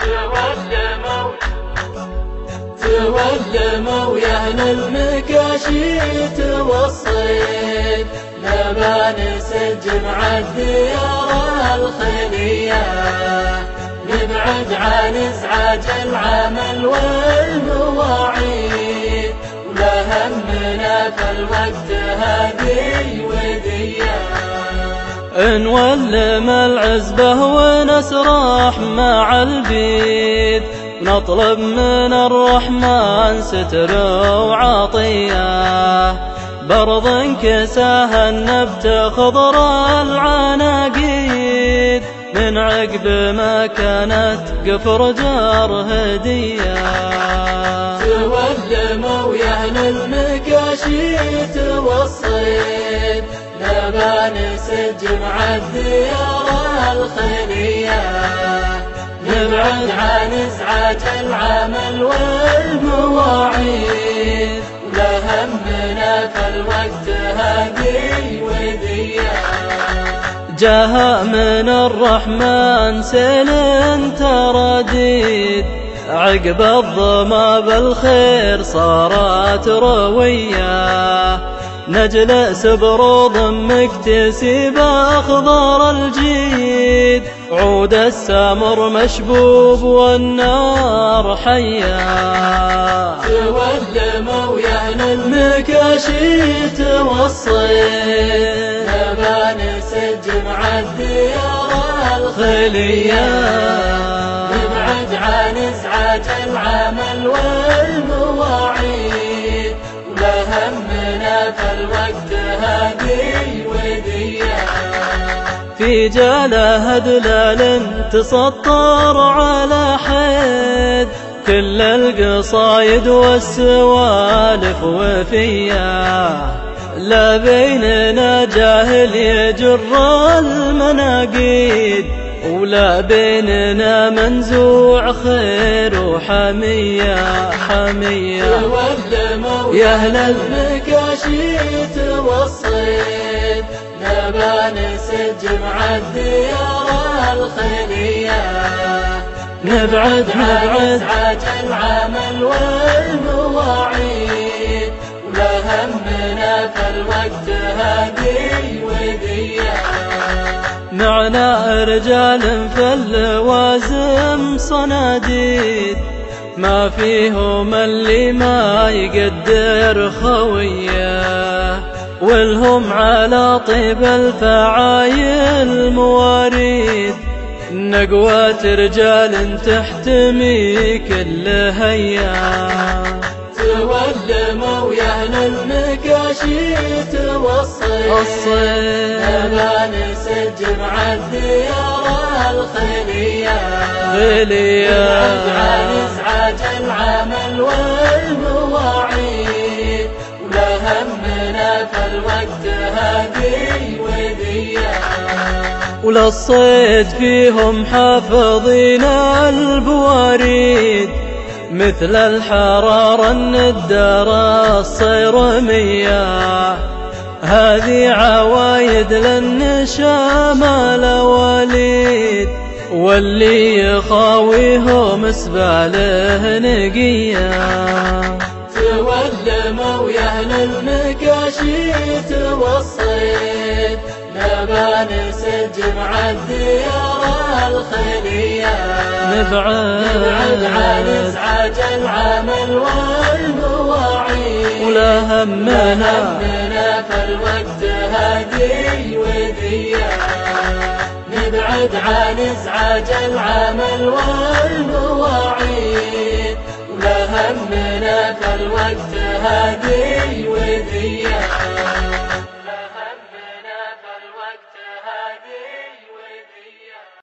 تولموا تولموا يا أهل المكاشي توصيت نبان سجن الديار الخلية. نبعد عن ازعاج العمل والمواعيد ولا همنا في الوقت ودية نولم العزبة ونسرح مع البيت نطلب من الرحمن ستر وعطية. برض كساها النبت خضر العناقيد من عقب ما كانت قفر جار هدية. سجمع الديار الخلية نبعد عن إزعاج العمل والمواعيد. ولا همنا في الوقت هذه ودية جاها من الرحمن سيل ترديد. عقب الظما بالخير صارت روية. نجلس بروض مكتسب أخضر الجيد. عود السمر مشبوب والنار حيا تولموا يا أهل المكاشي توصيت نبان سجمع الديار الخلية نبعد عن إزعاج العمل والمواعيد الوقت هذه ودية. في جاله دلال تسطر على حد كل القصايد والسوالف وفيا لا بيننا جاهل يجر المناقيد ولا بيننا منزوع خير وحمية حمية يا أهل المكاشي توصيت نبان سجمع الديار الخلية نبعد نبعد ازعاج العمل والمواعيد ولا همنا في الوقت ودية معنا رجال في اللوازم صناديد. ما فيهم اللي ما يقدر خويه والهم على طيب الفعايل مواريد. نقوة رجال تحتمي كل هيا. تولموا يا المكاشي توصيت الصيد نبان سجمع الديار الخلية. نبعد عن ازعاج العمل والمواعيد. ولا همنا في الوقت هذه ودية وللصيد فيهم حافظين البواريد. مثل الحرارة الندارة الصير مياه هذه عوايد للنشام الوليد واللي يخاويهم سباله نقية. تولموا يا أهل المكاشي توصيت نبان سجمع الديار الخلية. نبعد عن إزعاج العمل والمواعيد. ولا همنا فالوقت الوقت هدي وذية نبعد عن إزعاج العمل والمواعيد. ولا همنا فالوقت هدي وذيا.